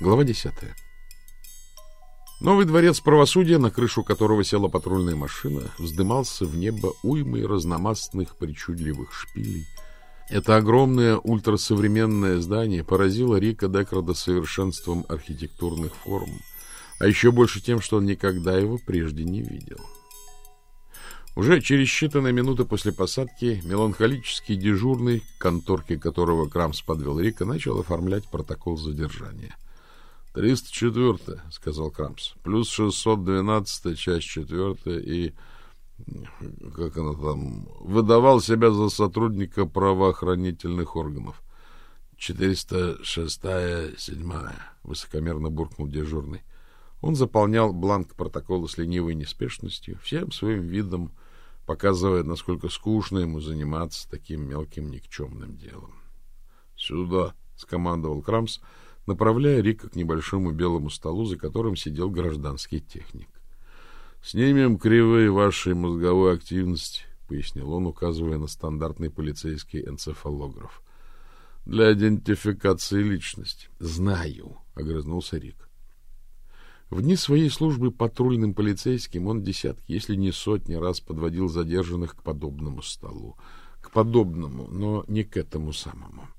Глава десятая. Новый дворец правосудия, на крышу которого села патрульная машина, вздымался в небо уймой разномастных причудливых шпилей. Это огромное ультрасовременное здание поразило Рика Декрада совершенством архитектурных форм, а еще больше тем, что он никогда его прежде не видел. Уже через считанные минуты после посадки меланхолический дежурный, к конторке которого Крамс подвел Рика, начал оформлять протокол задержания — Триста четвертая, сказал Крамс. Плюс шестьсот двенадцатая, часть четвертая и как она там, выдавал себя за сотрудника правоохранительных органов. Четыреста шестая, седьмая, высокомерно буркнул дежурный. Он заполнял бланк протокола с ленивой неспешностью, всем своим видом показывая, насколько скучно ему заниматься таким мелким никчемным делом. — Сюда! — скомандовал Крамс, — направляя Рика к небольшому белому столу, за которым сидел гражданский техник. — Снимем кривые вашей мозговой активности, — пояснил он, указывая на стандартный полицейский энцефалограф. — Для идентификации личности. — Знаю, — огрызнулся Рик. В дни своей службы патрульным полицейским он десятки, если не сотни раз подводил задержанных к подобному столу. К подобному, но не к этому самому. —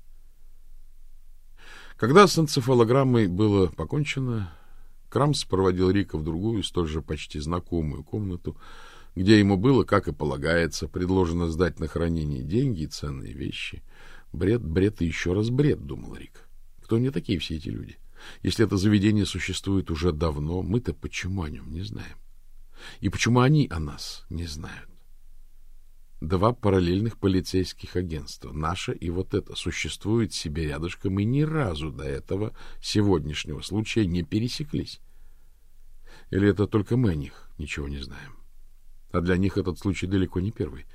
когда с энцефалограммой было покончено, Крамс проводил Рика в другую, столь же почти знакомую комнату, где ему было, как и полагается, предложено сдать на хранение деньги и ценные вещи. Бред, бред и еще раз бред, думал Рик. Кто они такие все эти люди? Если это заведение существует уже давно, мы-то почему о нем не знаем? И почему они о нас не знают? Два параллельных полицейских агентства, наше и вот это, существуют себе рядышком и ни разу до этого сегодняшнего случая не пересеклись. Или это только мы о них ничего не знаем? А для них этот случай далеко не первый.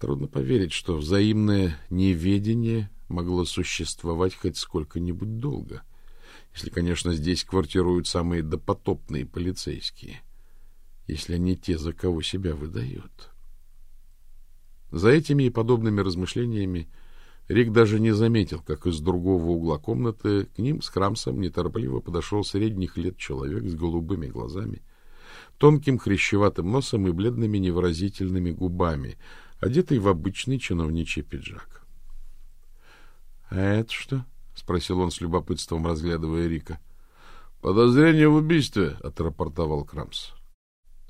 Трудно поверить, что взаимное неведение могло существовать хоть сколько-нибудь долго, если, конечно, здесь квартируют самые допотопные полицейские, если они те, за кого себя выдают. — за этими и подобными размышлениями Рик даже не заметил, как из другого угла комнаты к ним с Крамсом неторопливо подошел средних лет человек с голубыми глазами, тонким хрящеватым носом и бледными невыразительными губами, одетый в обычный чиновничий пиджак. — А это что? — спросил он с любопытством, разглядывая Рика. — Подозрение в убийстве, — отрапортовал Крамс.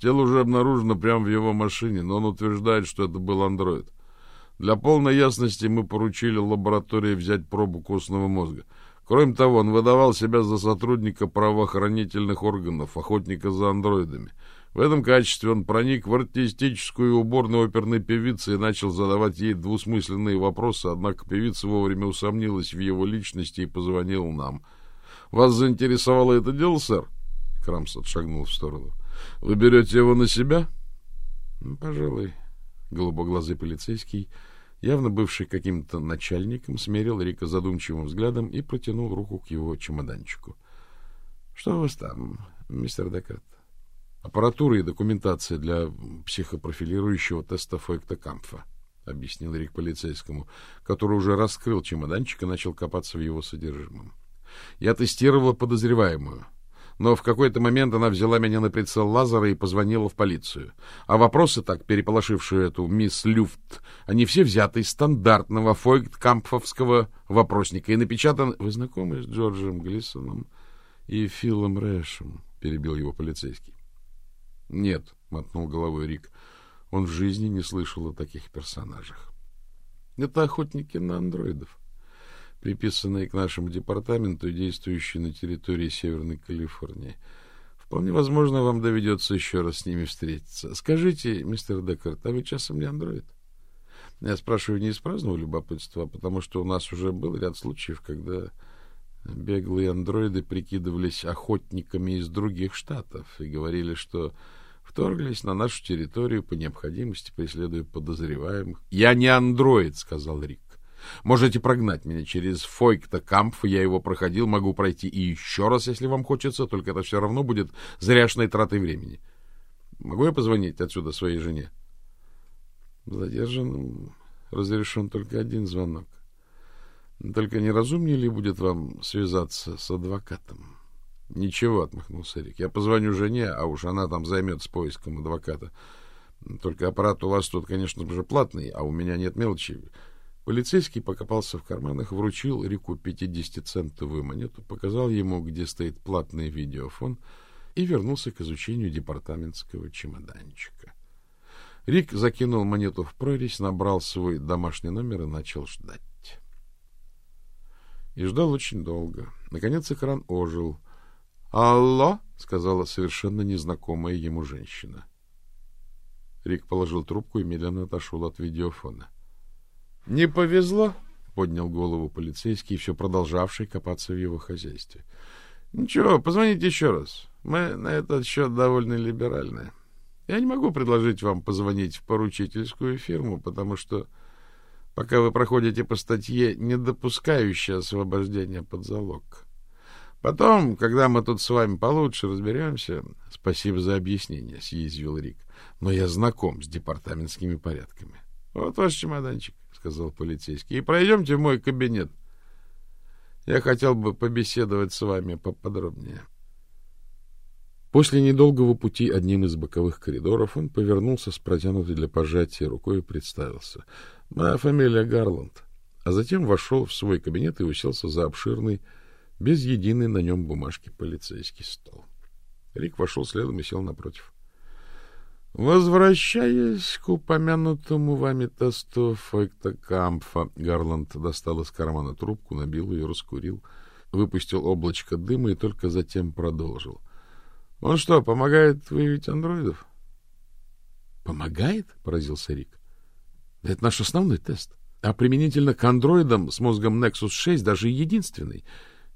Тело уже обнаружено прямо в его машине, но он утверждает, что это был андроид. Для полной ясности мы поручили лаборатории взять пробу костного мозга. Кроме того, он выдавал себя за сотрудника правоохранительных органов, охотника за андроидами. В этом качестве он проник в артистическую уборную оперной певицы и начал задавать ей двусмысленные вопросы, однако певица вовремя усомнилась в его личности и позвонила нам. «Вас заинтересовало это дело, сэр?» Крамс отшагнул в сторону. Вы берете его на себя? Ну, пожалуй. Голубоглазый полицейский, явно бывший каким-то начальником, смерил Рика задумчивым взглядом и протянул руку к его чемоданчику. — Что у вас там, мистер Декарт? — Аппаратура и документация для психопрофилирующего теста Фойкта Кампфа, — объяснил Рик полицейскому, который уже раскрыл чемоданчик и начал копаться в его содержимом. — Я тестировала подозреваемую — но в какой-то момент она взяла меня на прицел лазера и позвонила в полицию. А вопросы, так переполошившие эту мисс Люфт, они все взяты из стандартного фойгт-кампфовского вопросника и напечатаны... — Вы знакомы с Джорджем Глисоном и Филом Рэшем? — перебил его полицейский. — Нет, — мотнул головой Рик, — он в жизни не слышал о таких персонажах. — Это охотники на андроидов приписанные к нашему департаменту, действующие на территории Северной Калифорнии. Вполне возможно, вам доведется еще раз с ними встретиться. Скажите, мистер Декарт, а вы часом не андроид? Я спрашиваю не из праздного любопытства, а потому что у нас уже был ряд случаев, когда беглые андроиды прикидывались охотниками из других штатов и говорили, что вторглись на нашу территорию по необходимости, преследуя подозреваемых. — Я не андроид, — сказал Рик. Можете прогнать меня через Фойкта Кампф, я его проходил, могу пройти и еще раз, если вам хочется, только это все равно будет зряшной тратой времени. Могу я позвонить отсюда своей жене? Задержанным разрешен только один звонок. Только неразумнее ли будет вам связаться с адвокатом? — Ничего, — отмахнулся Рик. — Я позвоню жене, а уж она там займется поиском адвоката. Только аппарат у вас тут, конечно же, платный, а у меня нет мелочи. Полицейский покопался в карманах, вручил Рику 50-центовую монету, показал ему, где стоит платный видеофон, и вернулся к изучению департаментского чемоданчика. Рик закинул монету в прорезь, набрал свой домашний номер и начал ждать. И ждал очень долго. Наконец экран ожил. «Алло!» — сказала совершенно незнакомая ему женщина. Рик положил трубку и медленно отошел от видеофона. Не повезло, поднял голову полицейский, все продолжавший копаться в его хозяйстве. Ничего, позвоните еще раз. Мы на этот счет довольно либеральны. Я не могу предложить вам позвонить в поручительскую фирму, потому что пока вы проходите по статье, не допускающей освобождения под залог. Потом, когда мы тут с вами получше разберемся... — Спасибо за объяснение, — съязвил Рик. — Но я знаком с департаментскими порядками. — Вот ваш чемоданчик сказал полицейский. — И пройдемте в мой кабинет. Я хотел бы побеседовать с вами поподробнее. После недолгого пути одним из боковых коридоров он повернулся с протянутой для пожатия рукой и представился. Моя фамилия Гарланд. А затем вошел в свой кабинет и уселся за обширный, без единой на нем бумажки полицейский стол. Рик вошел следом и сел напротив. Возвращаясь к упомянутому вами тесту Фойктакампфа, Гарланд достал из кармана трубку, набил ее, раскурил, выпустил облачко дыма и только затем продолжил. — Он что, помогает выявить андроидов? — Помогает? — поразился Рик. — Это наш основной тест. А применительно к андроидам с мозгом Nexus 6 даже единственный.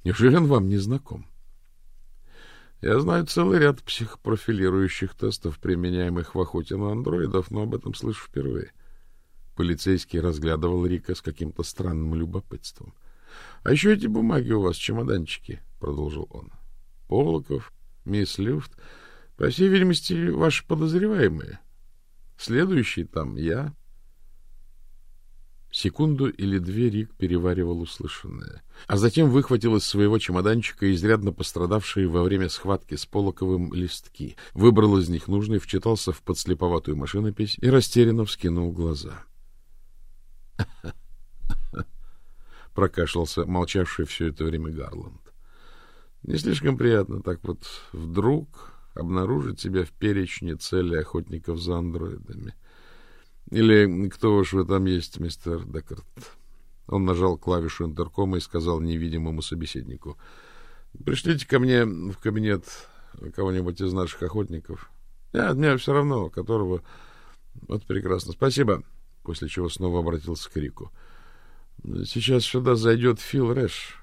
Неужели он вам не знаком? Я знаю целый ряд психопрофилирующих тестов, применяемых в охоте на андроидов, но об этом слышу впервые. Полицейский разглядывал Рика с каким-то странным любопытством. — А еще эти бумаги у вас, чемоданчики, — продолжил он. — Полоков, мисс Люфт, по всей видимости, ваши подозреваемые. Следующий там я, Секунду или две Рик переваривал услышанное, а затем выхватил из своего чемоданчика изрядно пострадавшие во время схватки с Полоковым листки, выбрал из них нужный, вчитался в подслеповатую машинопись и растерянно вскинул глаза. Прокашлялся молчавший все это время Гарланд. Не слишком приятно так вот вдруг обнаружить себя в перечне цели охотников за андроидами. Или кто уж вы там есть, мистер Декарт? Он нажал клавишу интеркома и сказал невидимому собеседнику. — Пришлите ко мне в кабинет кого-нибудь из наших охотников. Нет, мне все равно, которого... Вот прекрасно. Спасибо. После чего снова обратился к Рику. Сейчас сюда зайдет Фил Рэш.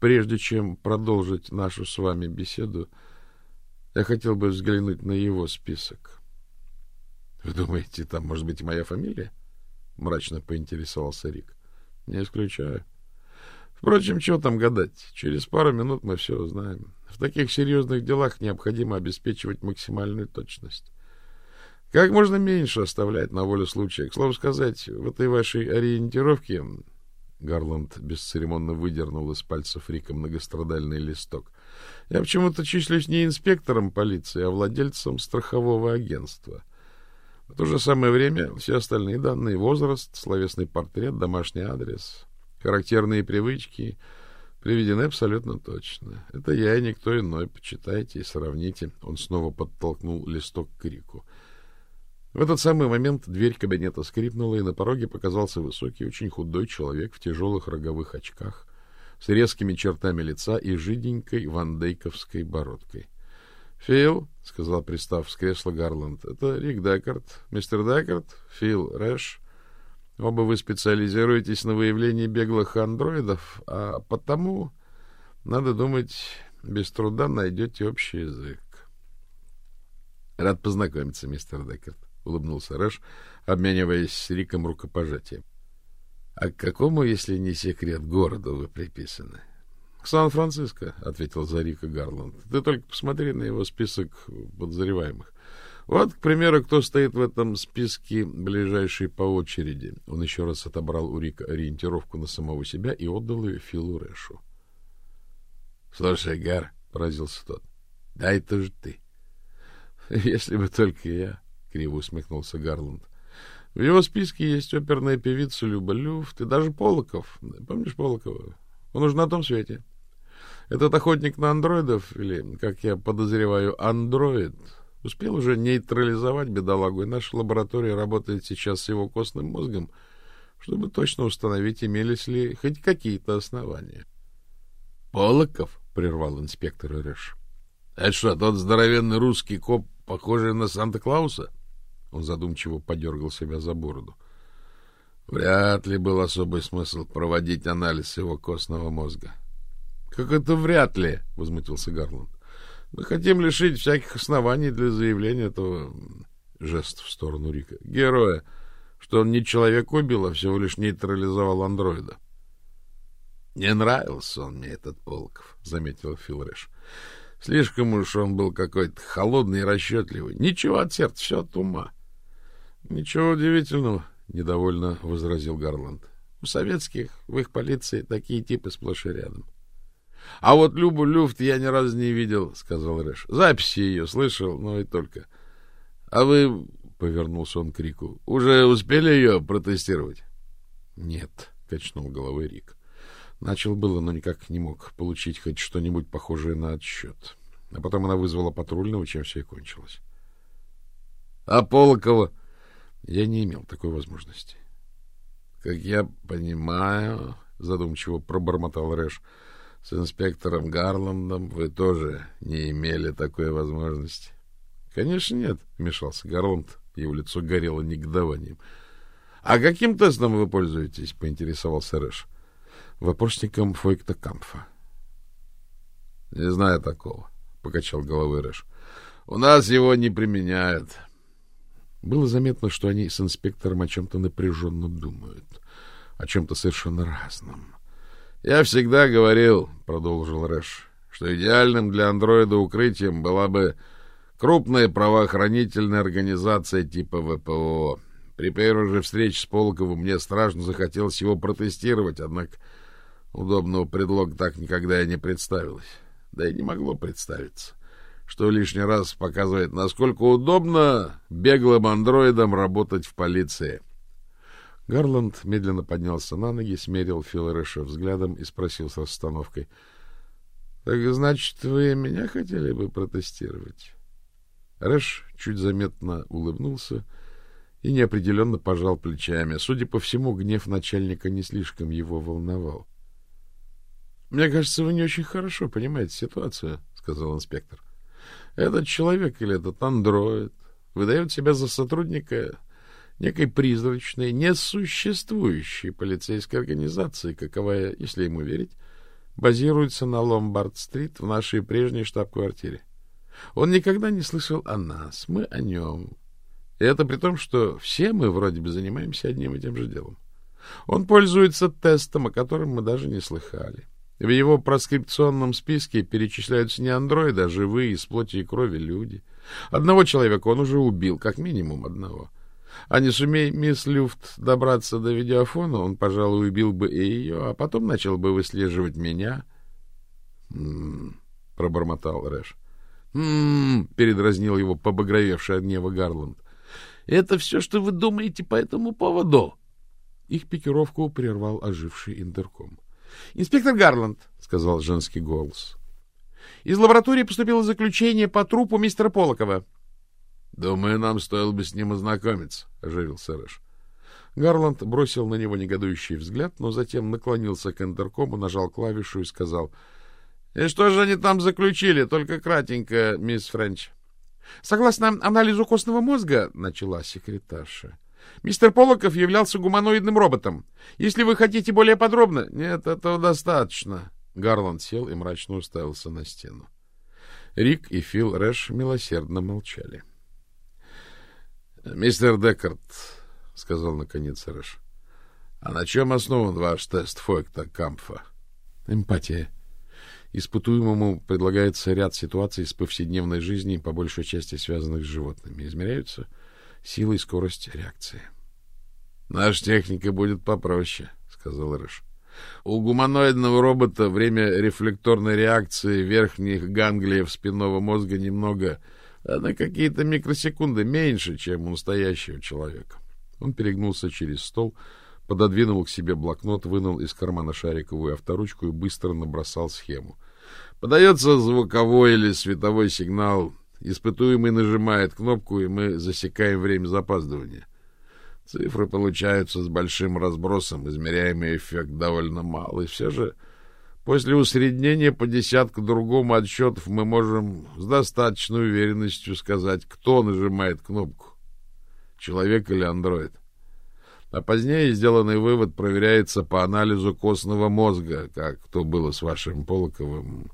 Прежде чем продолжить нашу с вами беседу, я хотел бы взглянуть на его список. — Вы думаете, там может быть и моя фамилия? — мрачно поинтересовался Рик. — Не исключаю. Впрочем, чего там гадать? Через пару минут мы все узнаем. В таких серьезных делах необходимо обеспечивать максимальную точность. Как можно меньше оставлять на волю случая. К слову сказать, в этой вашей ориентировке... Гарланд бесцеремонно выдернул из пальцев Рика многострадальный листок. Я почему-то числюсь не инспектором полиции, а владельцем страхового агентства. В то же самое время все остальные данные — возраст, словесный портрет, домашний адрес, характерные привычки — приведены абсолютно точно. Это я и никто иной. Почитайте и сравните. Он снова подтолкнул листок к Рику. В этот самый момент дверь кабинета скрипнула, и на пороге показался высокий, очень худой человек в тяжелых роговых очках, с резкими чертами лица и жиденькой вандейковской бородкой. — Фил, — сказал, пристав с кресла Гарланд, — это Рик Декарт. Мистер Декарт, Фил Рэш. Оба вы специализируетесь на выявлении беглых андроидов, а потому, надо думать, без труда найдете общий язык. — Рад познакомиться, мистер Декарт, — улыбнулся Рэш, обмениваясь с Риком рукопожатием. — А к какому, если не секрет, городу вы приписаны? — Сан-Франциско, — ответил Зарика Гарланд. — Ты только посмотри на его список подозреваемых. Вот, к примеру, кто стоит в этом списке ближайший по очереди. Он еще раз отобрал у Рика ориентировку на самого себя и отдал ее Филу Рэшу. — Слушай, Гар, — поразился тот, — да это же ты. — Если бы только я, — криво усмехнулся Гарланд. — В его списке есть оперная певица Люба Люфт и даже Полоков. Помнишь Полокова? Он уже на том свете. Этот охотник на андроидов, или, как я подозреваю, андроид, успел уже нейтрализовать бедолагу, и наша лаборатория работает сейчас с его костным мозгом, чтобы точно установить, имелись ли хоть какие-то основания. — Полоков? — прервал инспектор Рэш. — Это что, тот здоровенный русский коп, похожий на Санта-Клауса? Он задумчиво подергал себя за бороду. Вряд ли был особый смысл проводить анализ его костного мозга. — Как это вряд ли? — возмутился Гарланд. — Мы хотим лишить всяких оснований для заявления этого... Жест в сторону Рика. — Героя, что он не человек убил, а всего лишь нейтрализовал андроида. — Не нравился он мне, этот Полков, — заметил Филреш. — Слишком уж он был какой-то холодный и расчетливый. Ничего от сердца, все от ума. — Ничего удивительного, — недовольно возразил Гарланд. — У советских, в их полиции, такие типы сплошь и рядом. — А вот Любу Люфт я ни разу не видел, — сказал Рэш. — Записи ее слышал, но и только. — А вы, — повернулся он к Рику, — уже успели ее протестировать? — Нет, — качнул головой Рик. Начал было, но никак не мог получить хоть что-нибудь похожее на отсчет. А потом она вызвала патрульного, чем все и кончилось. — А Полокова? Я не имел такой возможности. — Как я понимаю, — задумчиво пробормотал Рэш, — с инспектором Гарландом вы тоже не имели такой возможности. — Конечно, нет, — вмешался Гарланд. Его лицо горело негодованием. — А каким тестом вы пользуетесь? — поинтересовался Рэш. — Вопросником Фойкта Кампфа. — Не знаю такого, — покачал головой Рэш. — У нас его не применяют. Было заметно, что они с инспектором о чем-то напряженно думают, о чем-то совершенно разном. — Я всегда говорил, — продолжил Рэш, — что идеальным для андроида укрытием была бы крупная правоохранительная организация типа ВПО. При первой же встрече с Полковым мне страшно захотелось его протестировать, однако удобного предлога так никогда и не представилось. Да и не могло представиться что лишний раз показывает, насколько удобно беглым андроидам работать в полиции. Гарланд медленно поднялся на ноги, смерил Филареша взглядом и спросил с расстановкой. — Так, значит, вы меня хотели бы протестировать? Рэш чуть заметно улыбнулся и неопределенно пожал плечами. Судя по всему, гнев начальника не слишком его волновал. — Мне кажется, вы не очень хорошо понимаете ситуацию, — сказал инспектор. Этот человек или этот андроид выдает себя за сотрудника некой призрачной, несуществующей полицейской организации, каковая, если ему верить, базируется на Ломбард-стрит в нашей прежней штаб-квартире. Он никогда не слышал о нас, мы о нем. И это при том, что все мы вроде бы занимаемся одним и тем же делом. Он пользуется тестом, о котором мы даже не слыхали. В его проскрипционном списке перечисляются не андроиды, а живые из плоти и крови люди. Одного человека он уже убил, как минимум одного. А не сумей мисс Люфт добраться до видеофона, он, пожалуй, убил бы и ее, а потом начал бы выслеживать меня. «М-м-м», — пробормотал Рэш. «М-м-м», передразнил его побагровевший от гнева Гарланд. «Это все, что вы думаете по этому поводу?» Их пикировку прервал оживший интерком. — Инспектор Гарланд, — сказал женский голос. — Из лаборатории поступило заключение по трупу мистера Полокова. — Думаю, нам стоило бы с ним ознакомиться, — оживился Рэш. Гарланд бросил на него негодующий взгляд, но затем наклонился к интеркому, нажал клавишу и сказал... — И что же они там заключили? Только кратенько, мисс Френч. — Согласно анализу костного мозга, — начала секретарша, — Мистер Полоков являлся гуманоидным роботом. Если вы хотите более подробно... Нет, этого достаточно. Гарланд сел и мрачно уставился на стену. Рик и Фил Рэш милосердно молчали. — Мистер Декарт, — сказал наконец Рэш, — а на чем основан ваш тест Фойкта Кампфа? — Эмпатия. Испытуемому предлагается ряд ситуаций из повседневной жизни, по большей части связанных с животными. Измеряются сила и скорость реакции. — Наша техника будет попроще, — сказал Рыж. У гуманоидного робота время рефлекторной реакции верхних ганглиев спинного мозга немного, а на какие-то микросекунды меньше, чем у настоящего человека. Он перегнулся через стол, пододвинул к себе блокнот, вынул из кармана шариковую авторучку и быстро набросал схему. Подается звуковой или световой сигнал, испытуемый нажимает кнопку, и мы засекаем время запаздывания. Цифры получаются с большим разбросом, измеряемый эффект довольно малый. Все же после усреднения по десятку другому отсчетов мы можем с достаточной уверенностью сказать, кто нажимает кнопку, человек или андроид. А позднее сделанный вывод проверяется по анализу костного мозга, как то было с вашим Полоковым.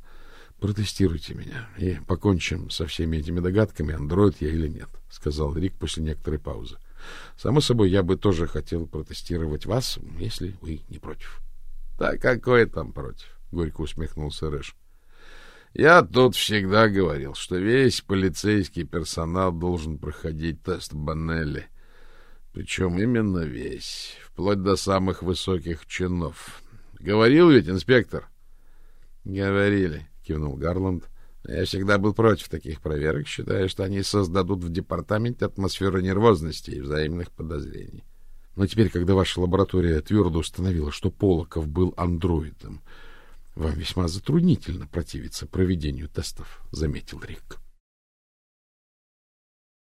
Протестируйте меня и покончим со всеми этими догадками, андроид я или нет, — сказал Рик после некоторой паузы. Само собой, я бы тоже хотел протестировать вас, если вы не против. — Да какой там против? — горько усмехнулся Рэш. — Я тут всегда говорил, что весь полицейский персонал должен проходить тест Баннелли. Причем именно весь, вплоть до самых высоких чинов. Говорил ведь инспектор? — Говорили, — кивнул Гарланд. Я всегда был против таких проверок, считая, что они создадут в департаменте атмосферу нервозности и взаимных подозрений. Но теперь, когда ваша лаборатория твердо установила, что Полоков был андроидом, вам весьма затруднительно противиться проведению тестов, — заметил Рик.